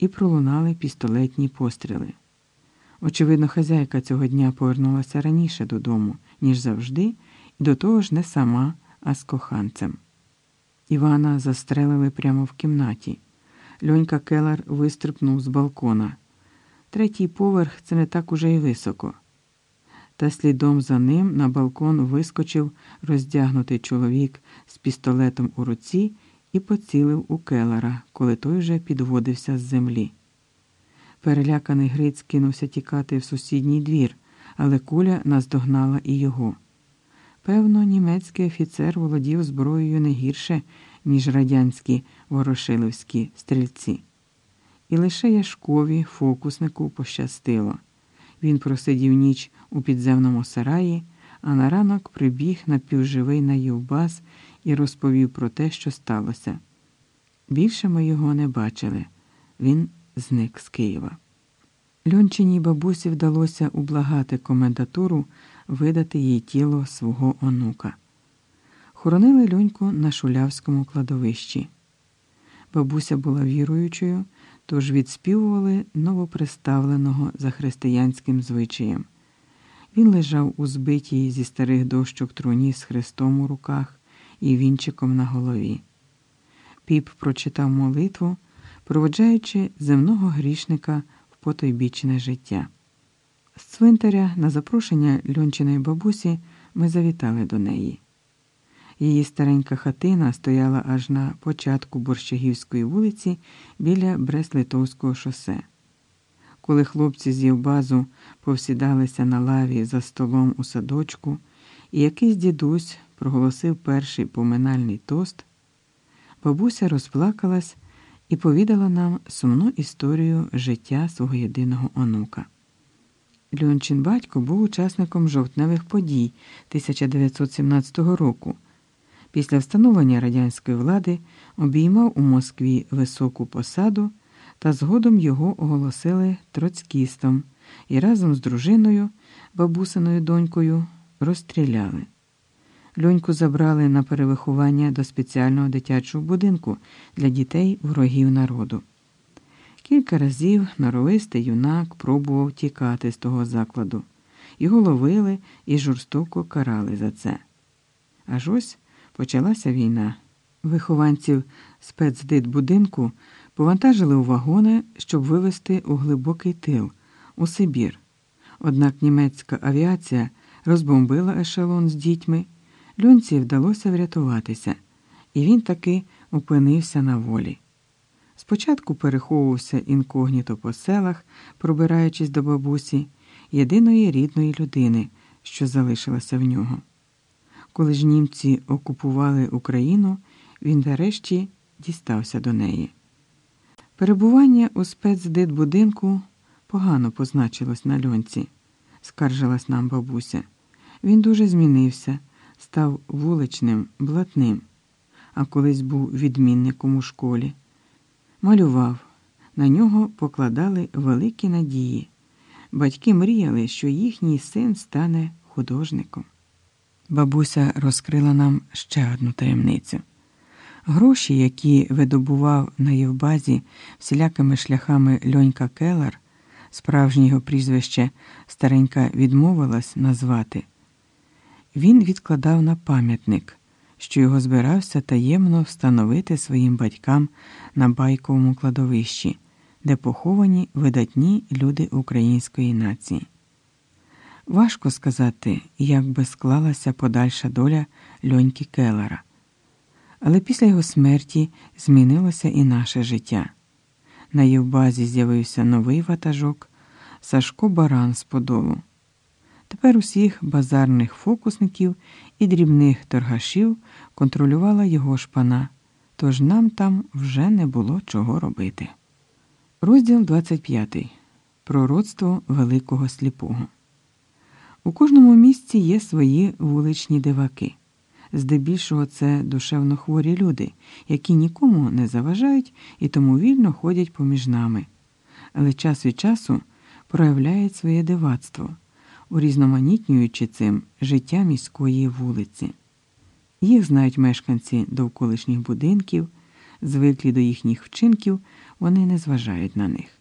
і пролунали пістолетні постріли. Очевидно, хазяйка цього дня повернулася раніше додому, ніж завжди, і до того ж не сама, а з коханцем. Івана застрелили прямо в кімнаті. Льонька Келар вистрибнув з балкона. Третій поверх це не так уже й високо. Та слідом за ним на балкон вискочив роздягнутий чоловік з пістолетом у руці і поцілив у келара, коли той вже підводився з землі. Переляканий Гриць кинувся тікати в сусідній двір, але куля наздогнала і його. Певно, німецький офіцер володів зброєю не гірше, ніж радянські ворошиловські стрільці. І лише Яшкові фокуснику пощастило. Він просидів ніч у підземному сараї, а на ранок прибіг напівживий на Євбас і розповів про те, що сталося. Більше ми його не бачили. Він зник з Києва. Льончиній бабусі вдалося ублагати комендатуру видати їй тіло свого онука. Хоронили льоньку на шулявському кладовищі. Бабуся була віруючою, тож відспівували новоприставленого за християнським звичаєм. Він лежав у збитій зі старих дощок труні з хрестом у руках і вінчиком на голові. Піп прочитав молитву, проводжаючи земного грішника в потойбічне життя. З цвинтаря на запрошення льончиної бабусі ми завітали до неї. Її старенька хатина стояла аж на початку Борщагівської вулиці біля Брест-Литовського шосе. Коли хлопці з Євбазу повсідалися на лаві за столом у садочку, і якийсь дідусь проголосив перший поминальний тост, бабуся розплакалась і повідала нам сумну історію життя свого єдиного онука. Льончин батько був учасником жовтневих подій 1917 року. Після встановлення радянської влади обіймав у Москві високу посаду та згодом його оголосили троцькістом і разом з дружиною, бабусиною донькою, розстріляли. Льоньку забрали на перевиховання до спеціального дитячого будинку для дітей ворогів народу. Кілька разів норовистий юнак пробував тікати з того закладу. Його ловили і жорстоко карали за це. Аж ось почалася війна. Вихованців спецдитбудинку повантажили у вагони, щоб вивезти у глибокий тил, у Сибір. Однак німецька авіація розбомбила ешелон з дітьми, льонці вдалося врятуватися, і він таки опинився на волі. Спочатку переховувався інкогніто по селах, пробираючись до бабусі, єдиної рідної людини, що залишилася в нього. Коли ж німці окупували Україну, він нарешті дістався до неї. Перебування у спецдитбудинку погано позначилось на льонці, скаржилась нам бабуся. Він дуже змінився, став вуличним, блатним, а колись був відмінником у школі. Малював, на нього покладали великі надії. Батьки мріяли, що їхній син стане художником. Бабуся розкрила нам ще одну таємницю. Гроші, які видобував на Євбазі всілякими шляхами Льонька Келар, справжнє його прізвище старенька відмовилась назвати, він відкладав на пам'ятник, що його збирався таємно встановити своїм батькам на байковому кладовищі, де поховані видатні люди української нації. Важко сказати, як би склалася подальша доля льоньки Келлера. Але після його смерті змінилося і наше життя. На Євбазі з'явився новий ватажок Сашко Баран з Подолу. Тепер усіх базарних фокусників і дрібних торгашів контролювала його шпана, тож нам там вже не було чого робити. Розділ 25. Пророцтво Великого Сліпого. У кожному місці є свої вуличні диваки. Здебільшого це душевно хворі люди, які нікому не заважають і тому вільно ходять поміж нами, але час від часу проявляють своє дивацтво, урізноманітнюючи цим життя міської вулиці. Їх знають мешканці довколишніх будинків, звиклі до їхніх вчинків, вони не зважають на них.